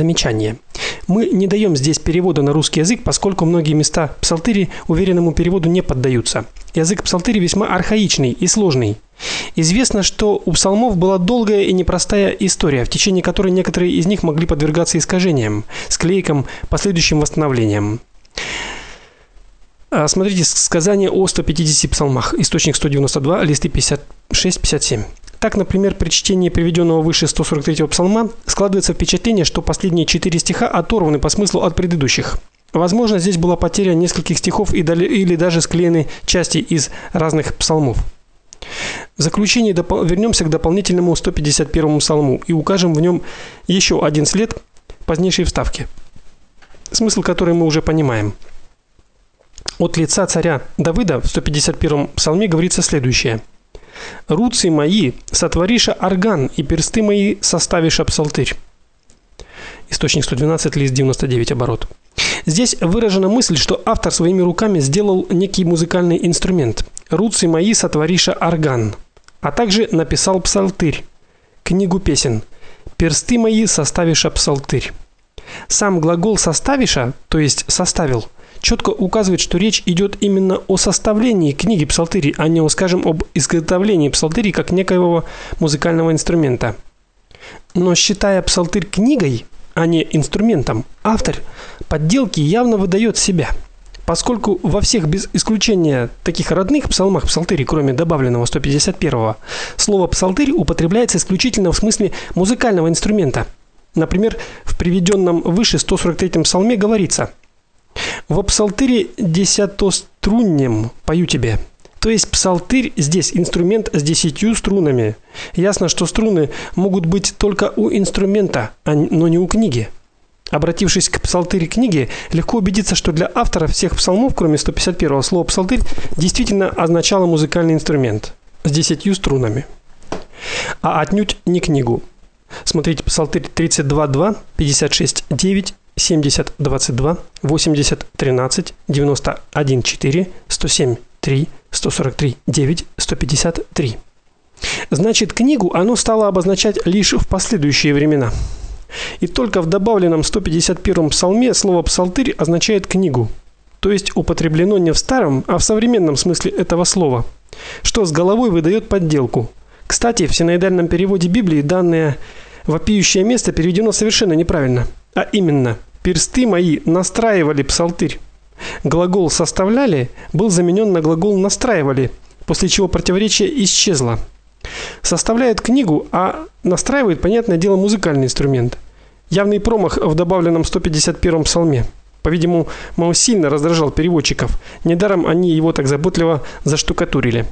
Замечание. Мы не даем здесь перевода на русский язык, поскольку многие места псалтыри уверенному переводу не поддаются. Язык псалтыри весьма архаичный и сложный. Известно, что у псалмов была долгая и непростая история, в течение которой некоторые из них могли подвергаться искажениям, склейкам, последующим восстановлениям. А, смотрите сказание о 150 псалмах. Источник 192, листы 56-57. Так, например, при чтении приведенного выше 143-го псалма складывается впечатление, что последние четыре стиха оторваны по смыслу от предыдущих. Возможно, здесь была потеря нескольких стихов или даже склеены части из разных псалмов. В заключение вернемся к дополнительному 151-му псалму и укажем в нем еще один след позднейшей вставки. Смысл которой мы уже понимаем. От лица царя Давыда в 151-м псалме говорится следующее: Руцы мои сотвориша орган, и персты мои составиша псалтырь. Источник 112, лист 99 оборот. Здесь выражена мысль, что автор своими руками сделал некий музыкальный инструмент. Руцы мои сотвориша орган, а также написал псалтырь, книгу песен. Персты мои составиша псалтырь. Сам глагол составиша, то есть составил, четко указывает, что речь идет именно о составлении книги псалтыри, а не, скажем, об изготовлении псалтыри как некоего музыкального инструмента. Но считая псалтырь книгой, а не инструментом, автор подделки явно выдает себя. Поскольку во всех без исключения таких родных псалмах псалтыри, кроме добавленного 151-го, слово псалтырь употребляется исключительно в смысле музыкального инструмента. Например, в приведенном выше 143-м псалме говорится: "В псалтыре десятоструннем пою тебе". То есть псалтырь здесь инструмент с десятью струнами. Ясно, что струны могут быть только у инструмента, а но не у книги. Обратившись к псалтыре книги, легко убедиться, что для автора всех псалмов, кроме 151-го, слово псалтырь действительно означало музыкальный инструмент с десятью струнами, а отнюдь не книгу. Смотрите Псалтырь 32:2, 56:9, 70:22, 80:13, 91:4, 107:3, 143:9, 153. Значит, книгу оно стало обозначать лишь в последующие времена. И только в добавленном 151-м псалме слово псалтырь означает книгу, то есть употреблено не в старом, а в современном смысле этого слова, что с головой выдает подделку. Кстати, в синоидальном переводе Библии данное вопиющее место переведено совершенно неправильно, а именно: персты мои настраивали псалтырь. Глагол составляли был заменен на глагол настраивали, после чего противоречие исчезло. Составляет книгу, а настраивает, понятное дело, музыкальный инструмент. Явный промах в добавленном 151-м псалме. По-видимому, Мао сильно раздражал переводчиков. Недаром они его так заботливо заштукатурили.